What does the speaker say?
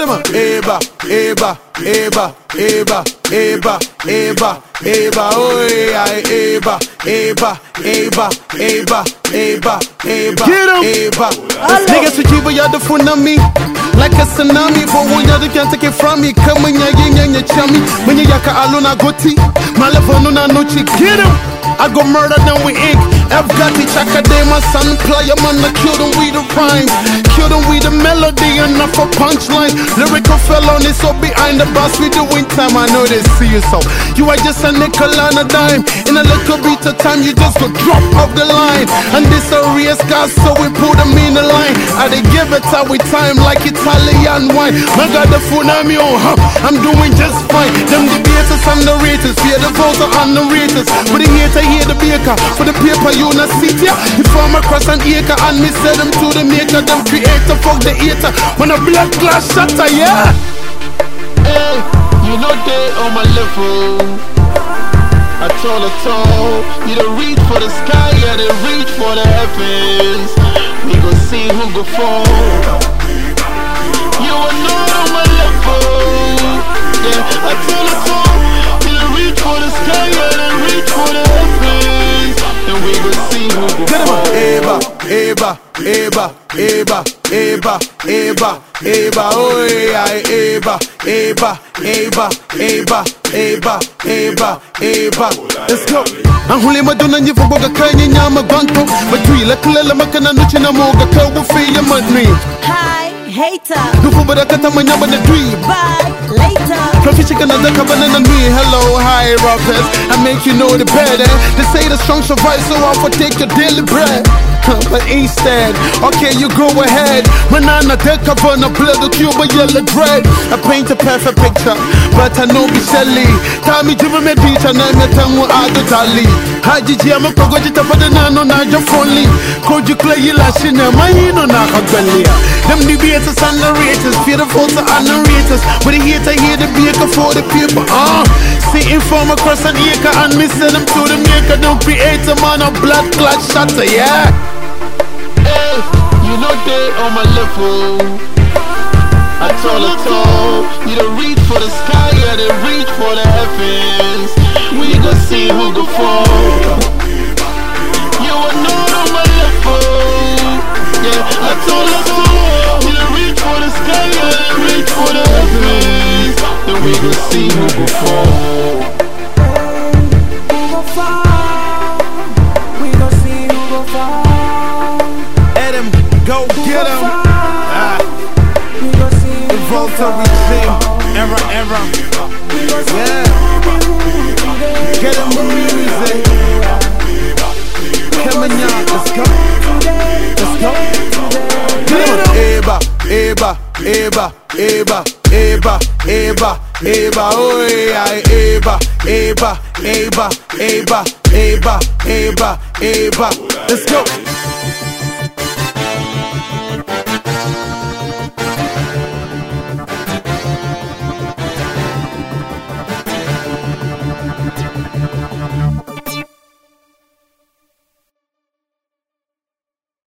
him up. Eba, eba, eba, eba, eba, eba, eba, oh yeah, eba, eba, eba, eba, eba, eba, Get 'em. eba. This nigga so chiba ya the phone on me. Like a tsunami, but one other can't take it from me. Come on, ya yin ya chummy. When you yaka aluna goti, my level no na no chick. Get him. I go murder them with ink. I've got the chaka day, my son play a man, I kill them with the rhyme. Kill them with the melody, enough for punchline. Lyrical felony, so behind the bus we doing time. I know they see you so. You are just a nickel and a dime. In a little bit of time, you just go drop off the line. And this a race car, so we put them in the line. And they give it out with time like Italian wine. My God, the I'm on, oh, huh? I'm doing just fine. Them debaters and the raters, fear the voter and the raters. But the hater hear the baker. For the paper, you not sit ya. You form across an acre and me sell them to the maker. Them creator, fuck the hater. When a blood class shatter, yeah. Hey, you know they on my level. I told her told you to reach for the sky, yeah, they reach for the heavens. We gon' see who go fall. You Eba, eba, eba, eba, eba, eba, eba, oh yeah, eba, eba, eba, eba, eba, eba, eba. Let's go. Ahuli maduna nyifu boga kanye nyama banko Matwila kulela makana nuchi na moga kawa fiya madri Hi, hater. Nufu bada kata manyaba na dream Bye, later. Proficient another covenant and me. Hello, hi rappers I make you know the better. They say the strong survive so I'll take your daily bread. But instead, okay you go ahead. When I'm deck up on a blood of Cuba yellow dread. I paint a perfect picture But I know be Shelly Tommy Jimmy me teacher Na me tangu ado tali Haji jia me kogo jita pada nano na jo fonli Koji clay ila shina mahino na kagbelia Them debaters and narrators Beautiful to underrators But the hater hear the baker for the people uh. Sitting from across an acre And me send them to the maker Don't create a man a blood clot shatter yeah Hey, you know they on my level. I told her told you to reach for the sky, yeah, they reach for the heavens. We gon' see who go fall. You are not on my level. Yeah, I told her see fall. Adam, go get him. Ah. Yeah. Get him music. Let's go. Let's go. Eba, Eba, Eba, Eba, Eba, Eba, Eba, Eba, oh, ai, eba, eba, eba, eba, eba, eba, eba. Let's go.